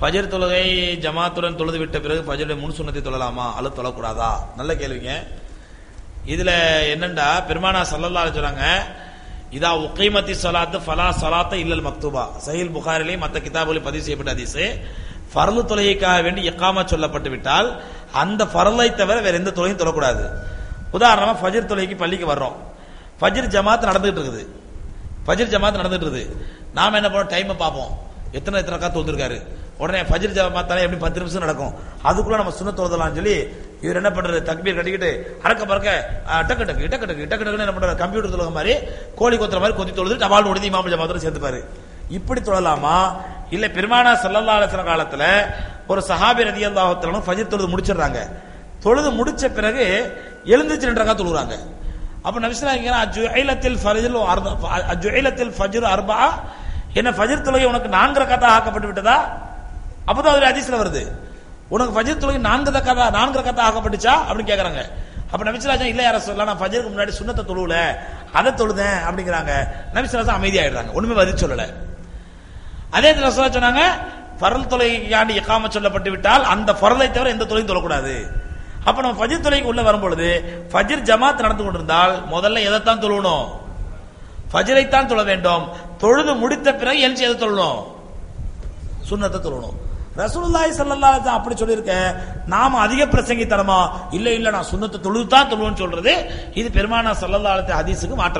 ஃபஜர் தொழுகை ஜமாத்துடன் தொழுது விட்ட பிறகு ஃபஜருடைய முன் சுண்ணத்தை தொழலாமா? அல்லது தொழக்கூடாதா? நல்ல கேள்விங்க. இதுல என்னண்டா? பெருமானா சல்லல்லா சொல்கிறாங்க சொல்றாங்க இதா உக்கைமத்தி சலாத்து ஃபலா சலாத்த இல்லல் மக்தூபா. சஹில் புகாரிலேயும் மற்ற கிதாபுகளில் பதிவு செய்யப்பட்ட அதிசு ஃபர்லு தொழுகைக்காக வேண்டி எக்காம சொல்லப்பட்டு விட்டால் அந்த ஃபர்லை தவிர வேற எந்த தொலையும் தொழக்கூடாது. உதாரணமா ஃபஜர் தொலைக்கு பள்ளிக்கு வர்றோம். ஃபஜர் ஜமாத் நடந்துகிட்டு இருக்குது. ஃபஜர் ஜமாத் நடந்துட்டு இருக்குது. நாம என்ன பண்ணோம்? டைமை பார்ப்போம். எத்தனை எத்தனை காத்து வந்திருக்காரு உடனே ஃபஜர் ஜமாத்தாலே எப்படி பத்து நிமிஷம் நடக்கும். அதுக்குள்ள நம்ம சுண்ண தொழுதலாம்னு சொல்லி இவர் என்ன பண்றது தக்பீர் கட்டிக்கிட்டு அறக்க பறக்க டக்கு டக்கு டக்கு டக்கு டக்கு டக்குன்னு என்ன பண்றாரு? கம்ப்யூட்டர் தொழுக மாதிரி கோழி கொத்துற மாதிரி கொத்தி தொழுது டபால் முடிஞ்சு இமாம் ஜமாத்தோட சேர்த்துப்பாரு. இப்படி தொழலாமா? இல்ல பெருமானா சல்லல்லா அலிஸ்ல காலத்துல ஒரு சஹாபி ரதியல்லாஹு ஃபஜர் தொழுது முடிச்சிடுறாங்க. தொழுது முடிச்ச பிறகு எழுந்துச்சு நின்றாங்க தொழுகிறாங்க. அப்ப நபிஸ்லாம் அஜுஐலத்தில் ஃபஜ்ரு அர்ப அஜுஐலத்தில் அர்பா என்ன ஃபஜர் தொழுகை உனக்கு நான்கு ரக்காத்தா ஆக்கப்பட்டு விட்டதா? அப்பதான் அதுல அதிசல வருது. உனக்கு ஃபஜர் தொழுகை நான்கு ரக்கத்தா நான்கு ரக்கத்தா ஆகப்பட்டுச்சா? அப்படின்னு கேக்குறாங்க. அப்ப நபிஸ்லாஜன் இல்ல யார சொல்லலாம் நான் ஃபஜருக்கு முன்னாடி சுண்ணத்தை தொழுவல அதை தொழுதேன் அப்படிங்கிறாங்க. நபிஸ்லாசம் அமைதியாயிடுறாங்க ஒண்ணுமே பதில் சொல்லல. அதே ரசூலா சொன்னாங்க பரல் தொலைக்காண்டி எக்காம சொல்லப்பட்டு விட்டால் அந்த பரலை தவிர எந்த தொலையும் தொழக்கூடாது. அப்ப நம்ம ஃபஜர் தொலைக்கு உள்ள வரும்பொழுது ஃபஜர் ஜமாத் நடந்து கொண்டிருந்தால் முதல்ல எதைத்தான் தொழணும் ஃபஜரைத்தான் தொழ வேண்டும். தொழுது முடித்த பிறகு எழுச்சி எதை தொழணும்? சுண்ணத்தை தொழணும். ரசூலுல்லாஹி ஸல்லல்லாஹு அலைஹி அப்படி சொல்லியிருக்க நாம அதிக பிரசங்கித்தனமா? இல்ல இல்ல நான் சுண்ணத்தை தொழுது தான் தொழுவேன்னு சொல்றது. இது பெருமானா ஸல்லல்லாஹு அலைஹி ஹதீஸுக்கு மாற்றம்.